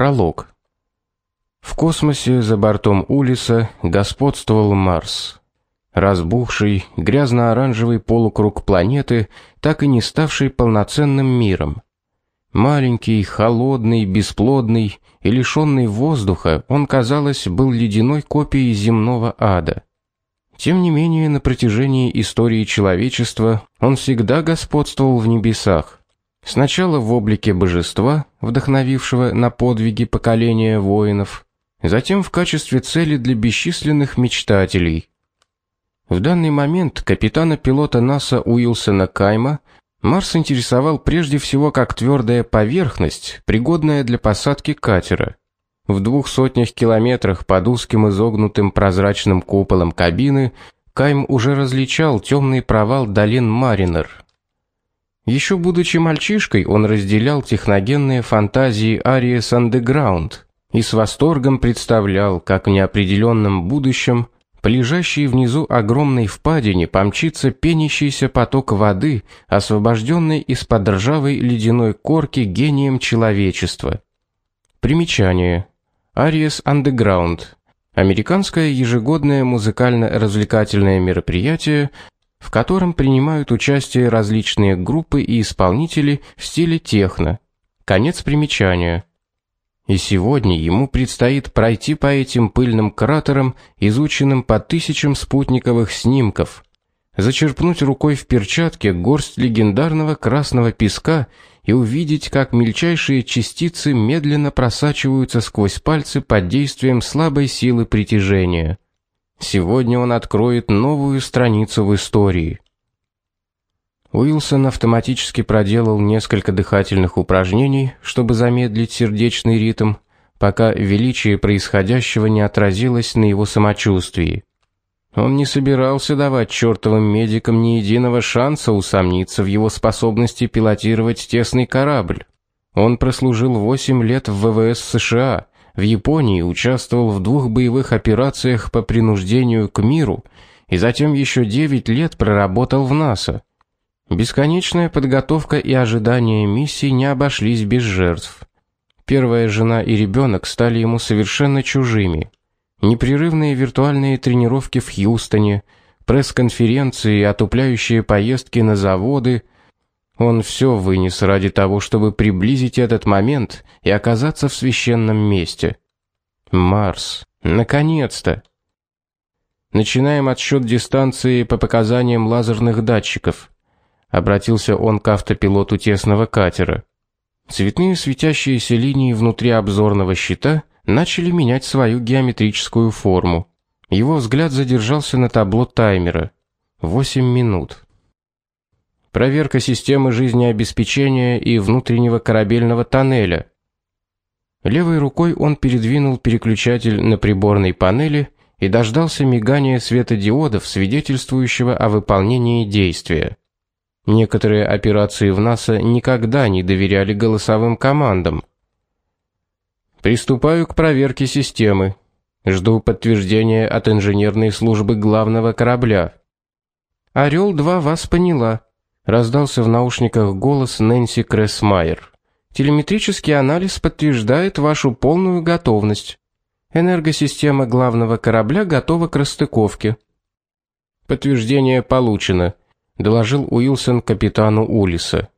Пролог. В космосе за бортом Улиса господствовал Марс. Разбухший, грязно-оранжевый полукруг планеты, так и не ставший полноценным миром. Маленький, холодный, бесплодный и лишенный воздуха, он, казалось, был ледяной копией земного ада. Тем не менее, на протяжении истории человечества он всегда господствовал в небесах. Сначала в облике божества, вдохновившего на подвиги поколения воинов, затем в качестве цели для бесчисленных мечтателей. В данный момент капитана-пилота НАСА Уилсона Кайма Марс интересовал прежде всего как твердая поверхность, пригодная для посадки катера. В двух сотнях километрах под узким изогнутым прозрачным куполом кабины Кайм уже различал темный провал долин Маринер. Еще будучи мальчишкой, он разделял техногенные фантазии Ариес Underground и с восторгом представлял, как в неопределенном будущем лежащей внизу огромной впадине помчится пенящийся поток воды, освобожденный из-под ржавой ледяной корки гением человечества. Примечание. Aries Underground. Американское ежегодное музыкально-развлекательное мероприятие, в котором принимают участие различные группы и исполнители в стиле техно. Конец примечания. И сегодня ему предстоит пройти по этим пыльным кратерам, изученным по тысячам спутниковых снимков, зачерпнуть рукой в перчатке горсть легендарного красного песка и увидеть, как мельчайшие частицы медленно просачиваются сквозь пальцы под действием слабой силы притяжения. Сегодня он откроет новую страницу в истории. Уилсон автоматически проделал несколько дыхательных упражнений, чтобы замедлить сердечный ритм, пока величие происходящего не отразилось на его самочувствии. Он не собирался давать чертовым медикам ни единого шанса усомниться в его способности пилотировать тесный корабль. Он прослужил 8 лет в ВВС США, в Японии участвовал в двух боевых операциях по принуждению к миру и затем еще 9 лет проработал в НАСА. Бесконечная подготовка и ожидание миссии не обошлись без жертв. Первая жена и ребенок стали ему совершенно чужими. Непрерывные виртуальные тренировки в Хьюстоне, пресс-конференции, отупляющие поездки на заводы, он все вынес ради того, чтобы приблизить этот момент и оказаться в священном месте. Марс. Наконец-то. Начинаем отсчет дистанции по показаниям лазерных датчиков. Обратился он к автопилоту тесного катера. Цветные светящиеся линии внутри обзорного щита начали менять свою геометрическую форму. Его взгляд задержался на табло таймера. Восемь минут проверка системы жизнеобеспечения и внутреннего корабельного тоннеля. Левой рукой он передвинул переключатель на приборной панели и дождался мигания светодиодов, свидетельствующего о выполнении действия. Некоторые операции в НАСА никогда не доверяли голосовым командам. Приступаю к проверке системы. Жду подтверждения от инженерной службы главного корабля. Орел-2 вас поняла раздался в наушниках голос Нэнси Крессмайер. Телеметрический анализ подтверждает вашу полную готовность. Энергосистема главного корабля готова к расстыковке. Подтверждение получено, доложил Уилсон капитану Улиса.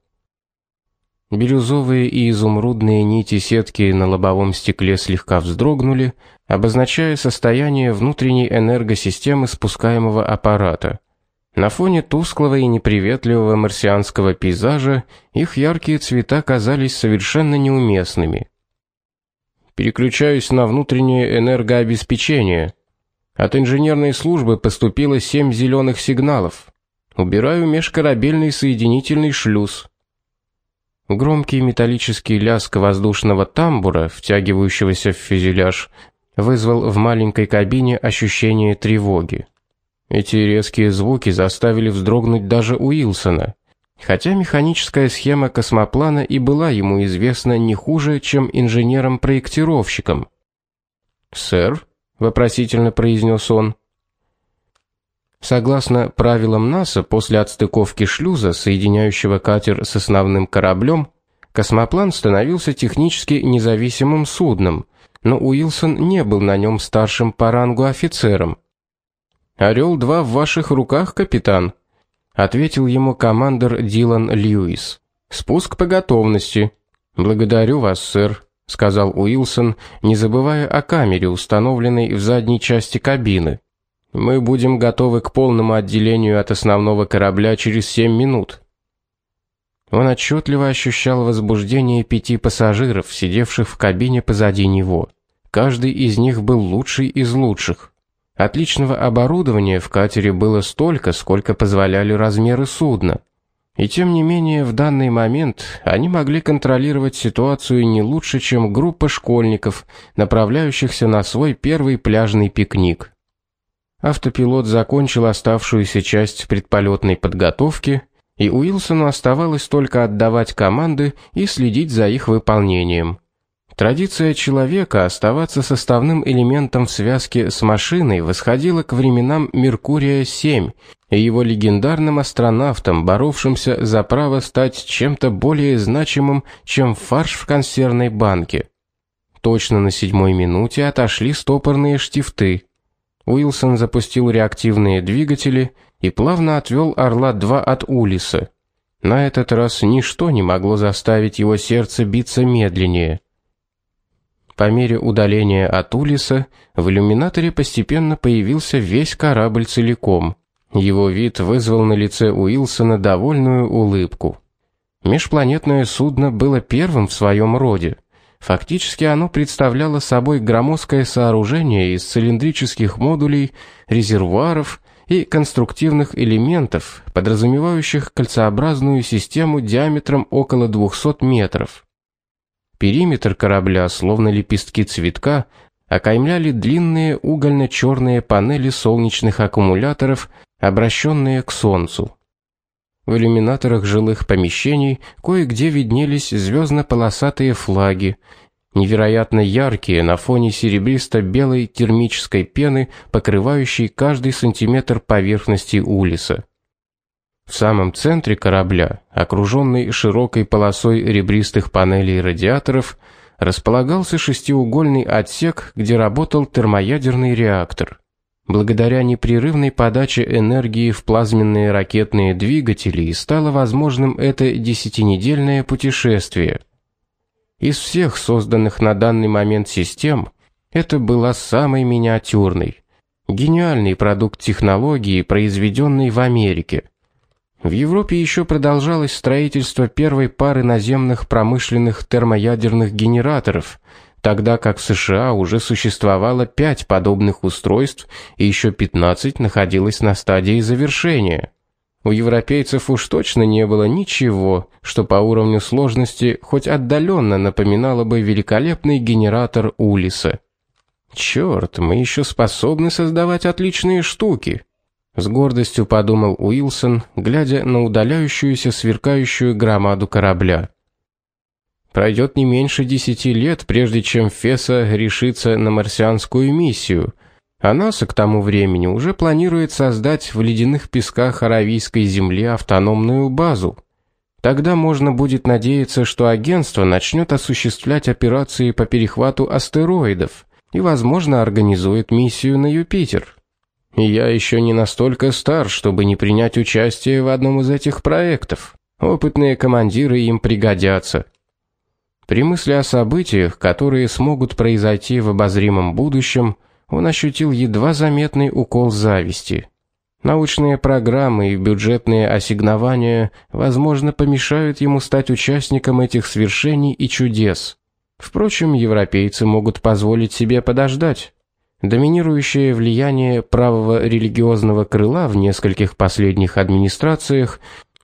Бирюзовые и изумрудные нити сетки на лобовом стекле слегка вздрогнули, обозначая состояние внутренней энергосистемы спускаемого аппарата. На фоне тусклого и неприветливого марсианского пейзажа их яркие цвета казались совершенно неуместными. Переключаюсь на внутреннее энергообеспечение. От инженерной службы поступило семь зеленых сигналов. Убираю межкорабельный соединительный шлюз. Громкий металлический лязг воздушного тамбура, втягивающегося в фюзеляж, вызвал в маленькой кабине ощущение тревоги. Эти резкие звуки заставили вздрогнуть даже Уилсона, хотя механическая схема космоплана и была ему известна не хуже, чем инженерам-проектировщикам. "Сэр?" вопросительно произнес он. Согласно правилам НАСА, после отстыковки шлюза, соединяющего катер с основным кораблем, Космоплан становился технически независимым судном, но Уилсон не был на нем старшим по рангу офицером. «Орел-2 в ваших руках, капитан», — ответил ему командир Дилан Льюис. «Спуск по готовности». «Благодарю вас, сэр», — сказал Уилсон, не забывая о камере, установленной в задней части кабины. «Мы будем готовы к полному отделению от основного корабля через семь минут». Он отчетливо ощущал возбуждение пяти пассажиров, сидевших в кабине позади него. Каждый из них был лучший из лучших. Отличного оборудования в катере было столько, сколько позволяли размеры судна. И тем не менее, в данный момент они могли контролировать ситуацию не лучше, чем группа школьников, направляющихся на свой первый пляжный пикник. Автопилот закончил оставшуюся часть предполетной подготовки и Уилсону оставалось только отдавать команды и следить за их выполнением. Традиция человека оставаться составным элементом в связке с машиной восходила к временам Меркурия-7 и его легендарным астронавтам, боровшимся за право стать чем-то более значимым, чем фарш в консервной банке. Точно на седьмой минуте отошли стопорные штифты. Уилсон запустил реактивные двигатели и плавно отвел Орла-2 от Улиса. На этот раз ничто не могло заставить его сердце биться медленнее. По мере удаления от Улиса в иллюминаторе постепенно появился весь корабль целиком. Его вид вызвал на лице Уилсона довольную улыбку. Межпланетное судно было первым в своем роде. Фактически оно представляло собой громоздкое сооружение из цилиндрических модулей, резервуаров и конструктивных элементов, подразумевающих кольцеобразную систему диаметром около 200 метров. Периметр корабля, словно лепестки цветка, окаймляли длинные угольно черные панели солнечных аккумуляторов, обращенные к солнцу. В иллюминаторах жилых помещений кое-где виднелись звездно полосатые флаги, невероятно яркие на фоне серебристо-белой термической пены, покрывающей каждый сантиметр поверхности улиса. В самом центре корабля, окруженный широкой полосой ребристых панелей радиаторов, располагался шестиугольный отсек, где работал термоядерный реактор. Благодаря непрерывной подаче энергии в плазменные ракетные двигатели стало возможным это десятинедельное путешествие – из всех созданных на данный момент систем, это была самой миниатюрной. Гениальный продукт технологии, произведенный в Америке. В Европе еще продолжалось строительство первой пары наземных промышленных термоядерных генераторов, тогда как в США уже существовало пять подобных устройств и еще 15 находилось на стадии завершения. У европейцев уж точно не было ничего, что по уровню сложности хоть отдаленно напоминало бы великолепный генератор Улиса. Черт, мы еще способны создавать отличные штуки. С гордостью подумал Уилсон, глядя на удаляющуюся сверкающую громаду корабля. Пройдет не меньше десяти лет, прежде чем Феса решится на марсианскую миссию, а НАСА к тому времени уже планирует создать в ледяных песках Аравийской земли автономную базу. Тогда можно будет надеяться, что агентство начнет осуществлять операции по перехвату астероидов и, возможно, организует миссию на Юпитер. И я еще не настолько стар, чтобы не принять участие в одном из этих проектов. Опытные командиры им пригодятся. При мысли о событиях, которые смогут произойти в обозримом будущем, он ощутил едва заметный укол зависти. Научные программы и бюджетные ассигнования, возможно, помешают ему стать участником этих свершений и чудес. Впрочем, европейцы могут позволить себе подождать. Доминирующее влияние правого религиозного крыла в нескольких последних администрациях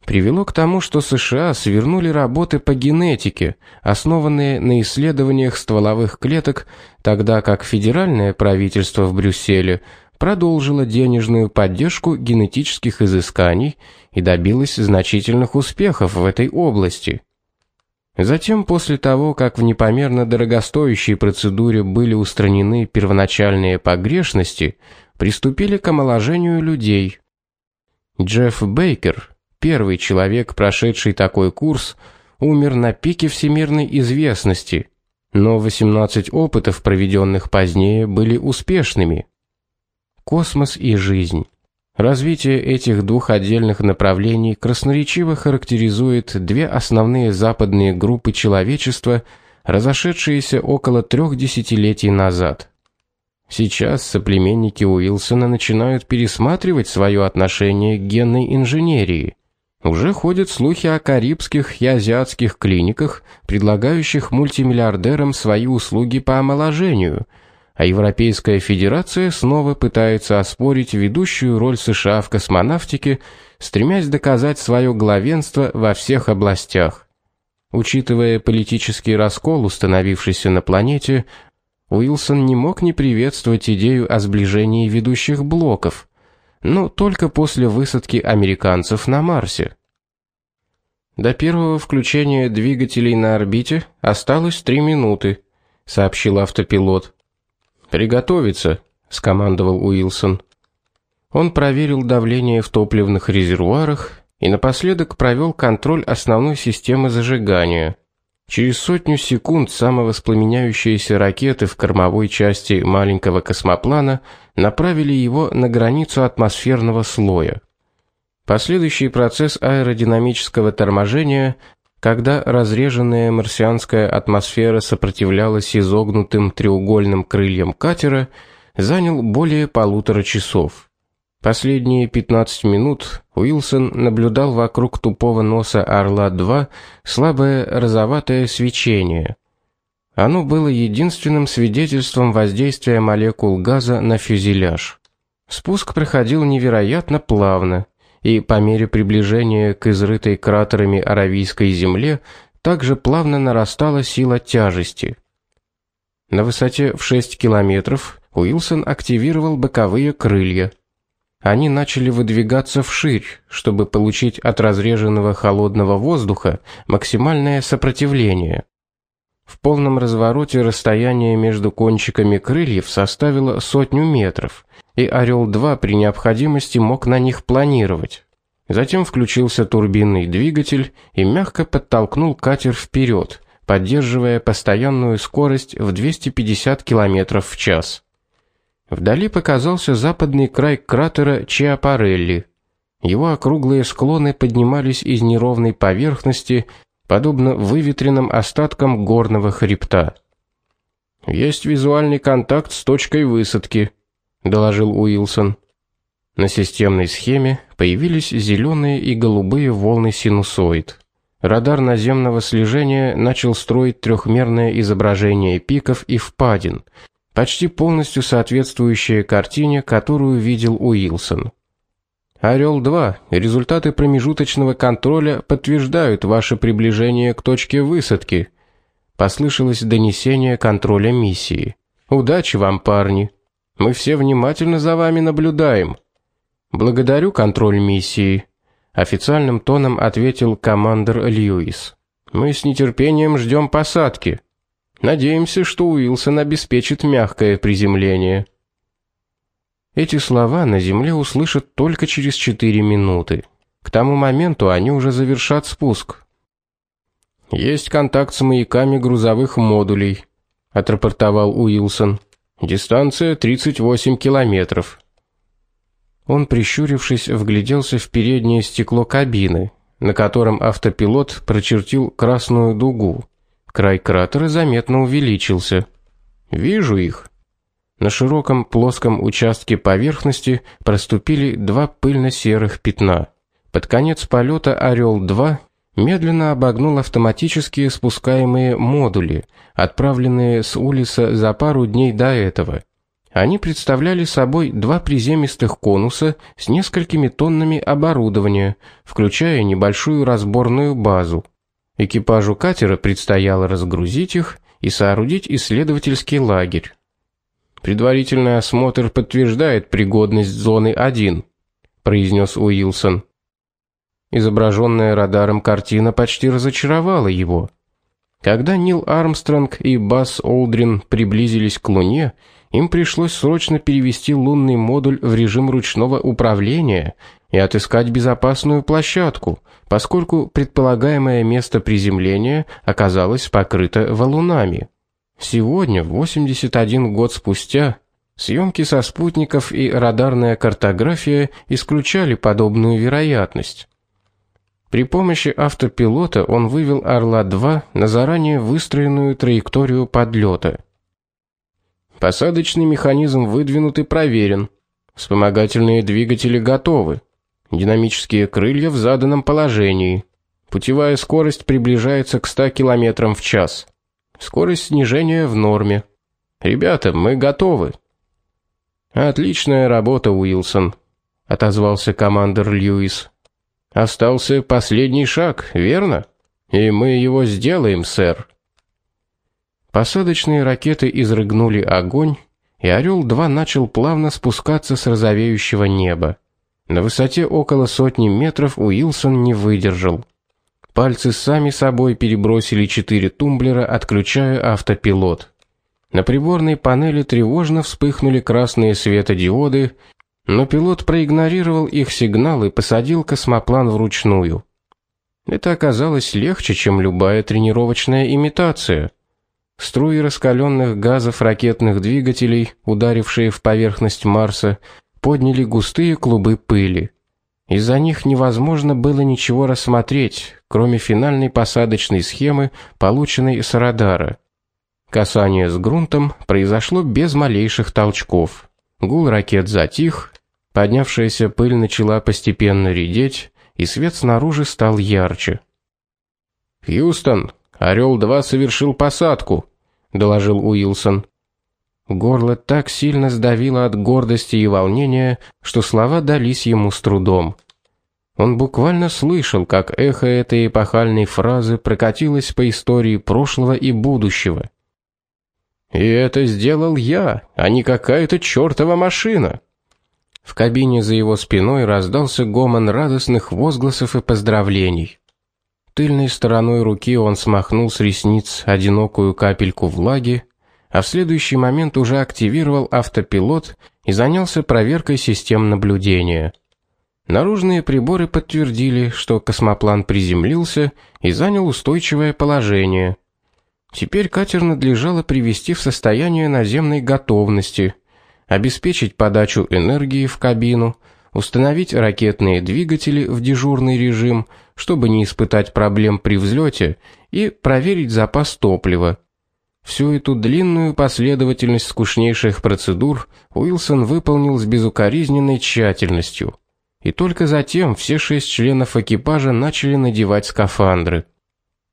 привело к тому, что США свернули работы по генетике, основанные на исследованиях стволовых клеток, тогда как федеральное правительство в Брюсселе продолжило денежную поддержку генетических изысканий и добилось значительных успехов в этой области. Затем, после того, как в непомерно дорогостоящей процедуре были устранены первоначальные погрешности, приступили к омоложению людей. Джефф Бейкер, Первый человек, прошедший такой курс, умер на пике всемирной известности, но 18 опытов, проведенных позднее, были успешными. Космос и жизнь. Развитие этих двух отдельных направлений красноречиво характеризует две основные западные группы человечества, разошедшиеся около трех десятилетий назад. Сейчас соплеменники Уилсона начинают пересматривать свое отношение к генной инженерии. Уже ходят слухи о карибских и азиатских клиниках, предлагающих мультимиллиардерам свои услуги по омоложению, а Европейская Федерация снова пытается оспорить ведущую роль США в космонавтике, стремясь доказать свое главенство во всех областях. Учитывая политический раскол, установившийся на планете, Уилсон не мог не приветствовать идею о сближении ведущих блоков, но только после высадки американцев на Марсе. До первого включения двигателей на орбите осталось три минуты, сообщил автопилот. Приготовиться, скомандовал Уилсон. Он проверил давление в топливных резервуарах и напоследок провел контроль основной системы зажигания. Через сотню секунд самовоспламеняющиеся ракеты в кормовой части маленького космоплана направили его на границу атмосферного слоя. Последующий процесс аэродинамического торможения, когда разреженная марсианская атмосфера сопротивлялась изогнутым треугольным крыльям катера, занял более полутора часов. Последние 15 минут Уилсон наблюдал вокруг тупого носа Орла-2 слабое розоватое свечение. Оно было единственным свидетельством воздействия молекул газа на фюзеляж. Спуск проходил невероятно плавно, и по мере приближения к изрытой кратерами Аравийской земле также плавно нарастала сила тяжести. На высоте в 6 километров Уилсон активировал боковые крылья – они начали выдвигаться вширь, чтобы получить от разреженного холодного воздуха максимальное сопротивление. В полном развороте расстояние между кончиками крыльев составило сотню метров, и Орел-2 при необходимости мог на них планировать. Затем включился турбинный двигатель и мягко подтолкнул катер вперед, поддерживая постоянную скорость в 250 км в час. Вдали показался западный край кратера Чиапарелли. Его округлые склоны поднимались из неровной поверхности, подобно выветренным остаткам горного хребта. Есть визуальный контакт с точкой высадки, доложил Уилсон. На системной схеме появились зеленые и голубые волны синусоид. Радар наземного слежения начал строить трехмерное изображение пиков и впадин, почти полностью соответствующая картине, которую видел Уилсон. Орел-2. Результаты промежуточного контроля подтверждают ваше приближение к точке высадки. Послышалось донесение контроля миссии. Удачи вам, парни. Мы все внимательно за вами наблюдаем. Благодарю контроль миссии, официальным тоном ответил командир Льюис. Мы с нетерпением ждем посадки. Надеемся, что Уилсон обеспечит мягкое приземление. Эти слова на земле услышат только через 4 минуты. К тому моменту они уже завершат спуск. Есть контакт с маяками грузовых модулей, отрапортовал Уилсон. Дистанция 38 километров. Он, прищурившись, вгляделся в переднее стекло кабины, на котором автопилот прочертил красную дугу. Край кратера заметно увеличился. Вижу их. На широком плоском участке поверхности проступили два пыльно-серых пятна. Под конец полета Орел-2 медленно обогнул автоматические спускаемые модули, отправленные с Улиса за пару дней до этого. Они представляли собой два приземистых конуса с несколькими тоннами оборудования, включая небольшую разборную базу. Экипажу катера предстояло разгрузить их и соорудить исследовательский лагерь. Предварительный осмотр подтверждает пригодность зоны 1, произнес Уилсон. Изображенная радаром картина почти разочаровала его. Когда Нил Армстронг и Бас Олдрин приблизились к Луне, им пришлось срочно перевести лунный модуль в режим ручного управления, и отыскать безопасную площадку, поскольку предполагаемое место приземления оказалось покрыто валунами. Сегодня, 81 год спустя, съемки со спутников и радарная картография исключали подобную вероятность. При помощи автопилота он вывел Орла-2 на заранее выстроенную траекторию подлета. Посадочный механизм выдвинут и проверен. Вспомогательные двигатели готовы. Динамические крылья в заданном положении. Путевая скорость приближается к 100 км в час. Скорость снижения в норме. Ребята, мы готовы. Отличная работа, Уилсон, отозвался командир Льюис. Остался последний шаг, верно? И мы его сделаем, сэр. Посадочные ракеты изрыгнули огонь, и Орел-2 начал плавно спускаться с розовеющего неба. На высоте около сотни метров Уилсон не выдержал. Пальцы сами собой перебросили четыре тумблера, отключая автопилот. На приборной панели тревожно вспыхнули красные светодиоды, но пилот проигнорировал их сигнал и посадил космоплан вручную. Это оказалось легче, чем любая тренировочная имитация. Струи раскаленных газов ракетных двигателей, ударившие в поверхность Марса, подняли густые клубы пыли. Из-за них невозможно было ничего рассмотреть, кроме финальной посадочной схемы, полученной с радара. Касание с грунтом произошло без малейших толчков. Гул ракет затих, Поднявшаяся пыль начала постепенно редеть, и свет снаружи стал ярче. "Хьюстон, Орел-2 совершил посадку", доложил Уилсон. Горло так сильно сдавило от гордости и волнения, что слова дались ему с трудом. Он буквально слышал, как эхо этой эпохальной фразы прокатилось по истории прошлого и будущего. И это сделал я, а не какая-то чёртова машина. В кабине за его спиной раздался гомон радостных возгласов и поздравлений. Тыльной стороной руки он смахнул с ресниц одинокую капельку влаги, а в следующий момент уже активировал автопилот и занялся проверкой систем наблюдения. Наружные приборы подтвердили, что космоплан приземлился и занял устойчивое положение. Теперь катер надлежало привести в состояние наземной готовности – обеспечить подачу энергии в кабину, установить ракетные двигатели в дежурный режим, чтобы не испытать проблем при взлете, и проверить запас топлива. Всю эту длинную последовательность скучнейших процедур Уилсон выполнил с безукоризненной тщательностью. И только затем все шесть членов экипажа начали надевать скафандры.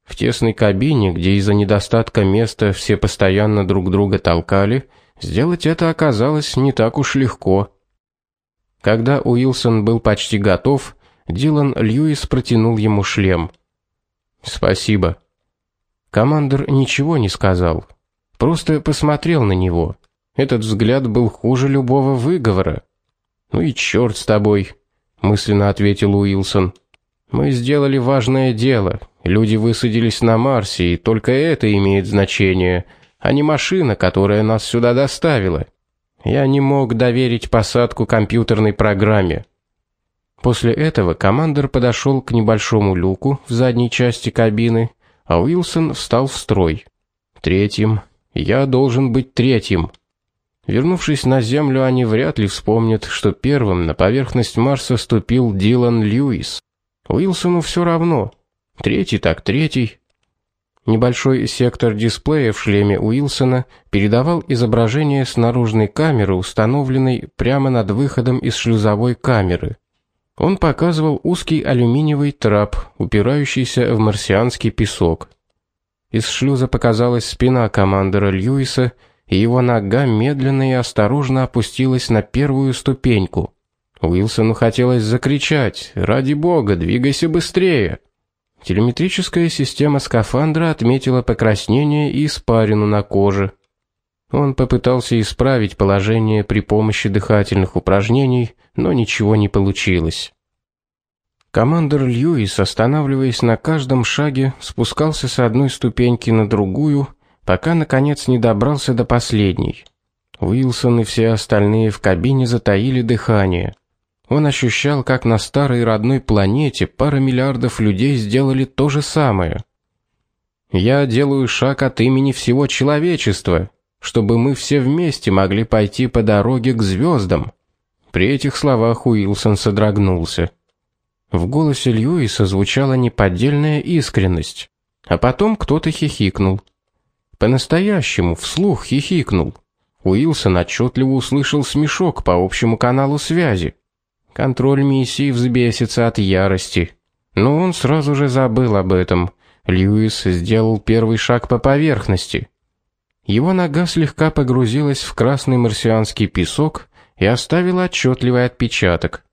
В тесной кабине, где из-за недостатка места все постоянно друг друга толкали, Сделать это оказалось не так уж легко. Когда Уилсон был почти готов, Дилан Льюис протянул ему шлем. "Спасибо". Командир ничего не сказал, просто посмотрел на него. Этот взгляд был хуже любого выговора. "Ну и черт с тобой", мысленно ответил Уилсон. "Мы сделали важное дело. Люди высадились на Марсе, и только это имеет значение" а не машина, которая нас сюда доставила. Я не мог доверить посадку компьютерной программе. После этого командир подошел к небольшому люку в задней части кабины, а Уилсон встал в строй. Третьим. Я должен быть третьим. Вернувшись на землю, они вряд ли вспомнят, что первым на поверхность Марса ступил Дилан Льюис. Уилсону все равно. Третий так третий. Небольшой сектор дисплея в шлеме Уилсона передавал изображение с наружной камеры, установленной прямо над выходом из шлюзовой камеры. Он показывал узкий алюминиевый трап, упирающийся в марсианский песок. Из шлюза показалась спина командира Льюиса, и его нога медленно и осторожно опустилась на первую ступеньку. Уилсону хотелось закричать: "Ради бога, двигайся быстрее!" Телеметрическая система скафандра отметила покраснение и испарину на коже. Он попытался исправить положение при помощи дыхательных упражнений, но ничего не получилось. Командор Льюис, останавливаясь на каждом шаге, спускался с одной ступеньки на другую, пока наконец не добрался до последней. Уилсон и все остальные в кабине затаили дыхание. Он ощущал, как на старой родной планете пара миллиардов людей сделали то же самое. Я делаю шаг от имени всего человечества, чтобы мы все вместе могли пойти по дороге к звездам. При этих словах Уилсон содрогнулся. В голосе Льюиса звучала неподдельная искренность, а потом кто-то хихикнул. По-настоящему вслух хихикнул. Уилсон отчетливо услышал смешок по общему каналу связи. Контроль миссии взбесится от ярости. Но он сразу же забыл об этом. Льюис сделал первый шаг по поверхности. Его нога слегка погрузилась в красный марсианский песок и оставила отчетливый отпечаток.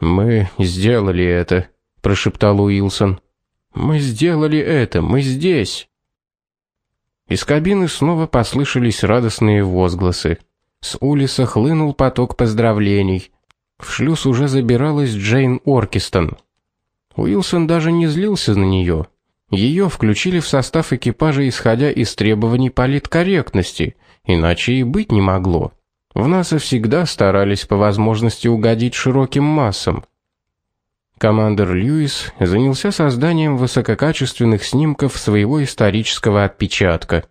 Мы сделали это, прошептал Уилсон. Мы сделали это, мы здесь. Из кабины снова послышались радостные возгласы. С улицы хлынул поток поздравлений. В шлюз уже забиралась Джейн Оркистон. Уилсон даже не злился на нее. Ее включили в состав экипажа, исходя из требований политкорректности, иначе и быть не могло. В НАСА всегда старались по возможности угодить широким массам. Командир Льюис занялся созданием высококачественных снимков своего исторического отпечатка.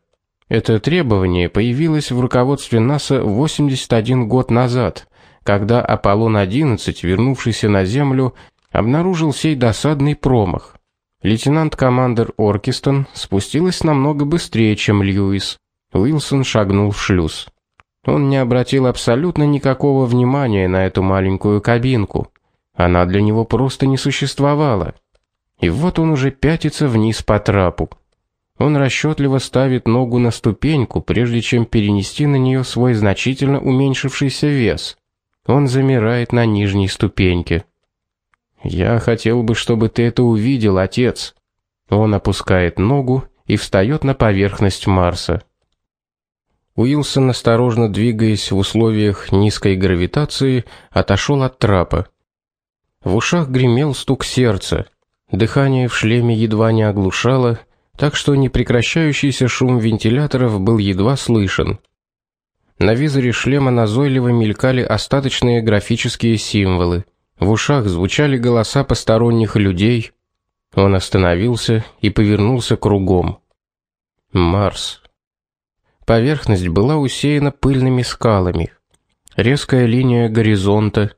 Это требование появилось в руководстве НАСА 81 год назад когда Аполлон-11, вернувшийся на Землю, обнаружил сей досадный промах. Лейтенант-командер Оркистон спустилась намного быстрее, чем Льюис. Уилсон шагнул в шлюз. Он не обратил абсолютно никакого внимания на эту маленькую кабинку. Она для него просто не существовала. И вот он уже пятится вниз по трапу. Он расчетливо ставит ногу на ступеньку, прежде чем перенести на нее свой значительно уменьшившийся вес. Он замирает на нижней ступеньке. Я хотел бы, чтобы ты это увидел, отец. Он опускает ногу и встает на поверхность Марса. Уилсон, осторожно двигаясь в условиях низкой гравитации, отошел от трапа. В ушах гремел стук сердца. Дыхание в шлеме едва не оглушало, так что непрекращающийся шум вентиляторов был едва слышен. На визоре шлема назойливо мелькали остаточные графические символы. В ушах звучали голоса посторонних людей. Он остановился и повернулся кругом. Марс. Поверхность была усеяна пыльными скалами. Резкая линия горизонта,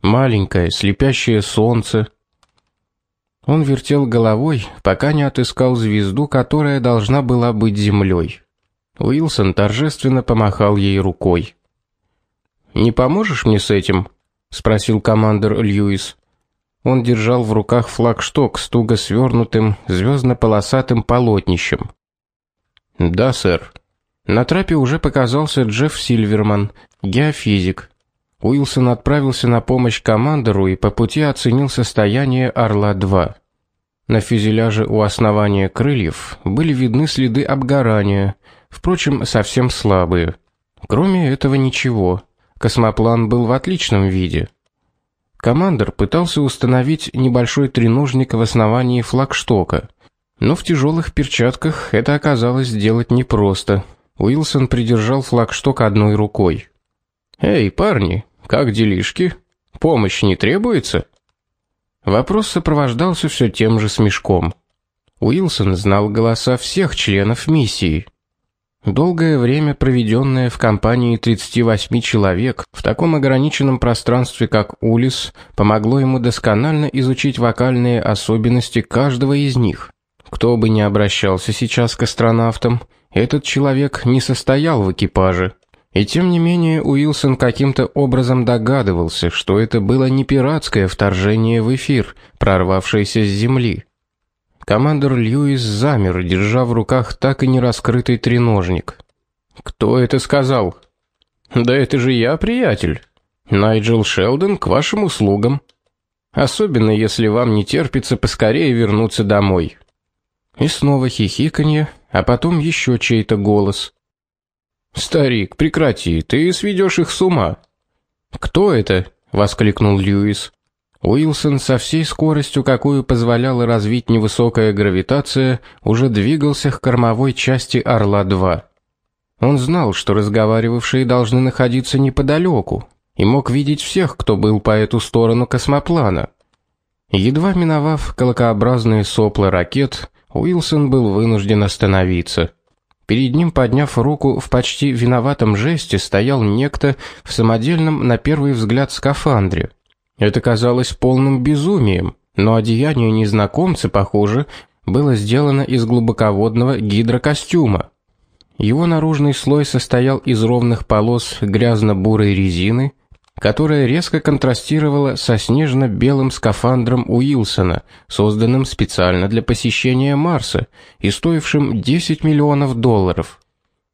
маленькое слепящее солнце. Он вертел головой, пока не отыскал звезду, которая должна была быть землей. Уилсон торжественно помахал ей рукой. "Не поможешь мне с этим?" спросил командир Льюис. Он держал в руках флагшток с туго свернутым звездно-полосатым полотнищем. "Да, сэр." На трапе уже показался Джефф Сильверман, геофизик. Уилсон отправился на помощь командору и по пути оценил состояние Орла-2. На фюзеляже у основания крыльев были видны следы обгорания, впрочем, совсем слабые. Кроме этого ничего. Космоплан был в отличном виде. Командор пытался установить небольшой треножник в основании флагштока, но в тяжелых перчатках это оказалось сделать непросто. Уилсон придержал флагшток одной рукой. "Эй, парни, как делишки? Помощь не требуется?" Вопрос сопровождался все тем же смешком. Уилсон знал голоса всех членов миссии. Долгое время проведенное в компании 38 человек в таком ограниченном пространстве, как Улис, помогло ему досконально изучить вокальные особенности каждого из них. Кто бы ни обращался сейчас к астронавтам, этот человек не состоял в экипаже. И тем не менее Уилсон каким-то образом догадывался, что это было не пиратское вторжение в эфир, прорвавшееся с земли. Командор Льюис замер, держа в руках так и не раскрытый треножник. Кто это сказал? Да это же я, приятель. Найджел Шелдон к вашим услугам. Особенно если вам не терпится поскорее вернуться домой. И снова хихиканье, а потом еще чей-то голос. Старик, прекрати, ты сведешь их с ума. Кто это? воскликнул Льюис. Уилсон со всей скоростью, какую позволяла развить невысокая гравитация, уже двигался к кормовой части Орла-2. Он знал, что разговаривавшие должны находиться неподалеку. и мог видеть всех, кто был по эту сторону космоплана. Едва миновав колокообразные сопла ракет, Уилсон был вынужден остановиться. Перед ним, подняв руку в почти виноватом жесте, стоял некто в самодельном на первый взгляд скафандре. Это казалось полным безумием, но одеяние незнакомца, похоже, было сделано из глубоководного гидрокостюма. Его наружный слой состоял из ровных полос грязно-бурой резины, которая резко контрастировала со снежно-белым скафандром Уилсона, созданным специально для посещения Марса и стоившим 10 миллионов долларов.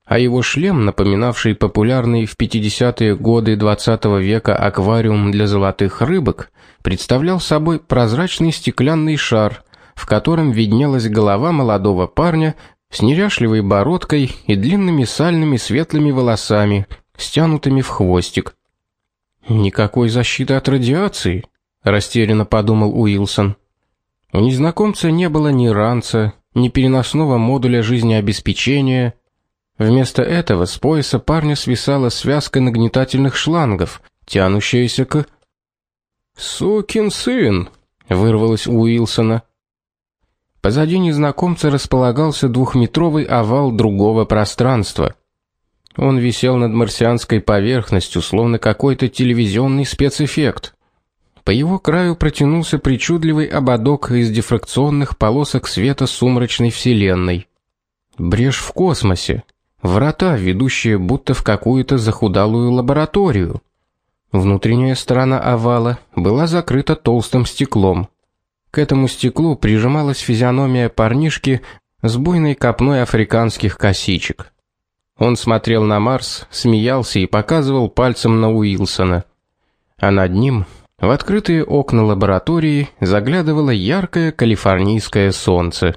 А его шлем, напоминавший популярный в 50-е годы 20 -го века аквариум для золотых рыбок, представлял собой прозрачный стеклянный шар, в котором виднелась голова молодого парня с неряшливой бородкой и длинными сальными светлыми волосами, стянутыми в хвостик. Никакой защиты от радиации, растерянно подумал Уилсон. У незнакомца не было ни ранца, ни переносного модуля жизнеобеспечения. Вместо этого с пояса парня свисала связка нагнетательных шлангов, тянущаяся к Сукин сын, вырвалось у Уилсона. Позади незнакомца располагался двухметровый овал другого пространства. Он висел над марсианской поверхностью, словно какой-то телевизионный спецэффект. По его краю протянулся причудливый ободок из дифракционных полосок света сумрачной вселенной. Брешь в космосе, врата, ведущие будто в какую-то захудалую лабораторию. Внутренняя сторона овала была закрыта толстым стеклом. К этому стеклу прижималась физиономия парнишки с буйной копной африканских косичек. Он смотрел на Марс, смеялся и показывал пальцем на Уилсона. А над ним, в открытые окна лаборатории, заглядывало яркое калифорнийское солнце.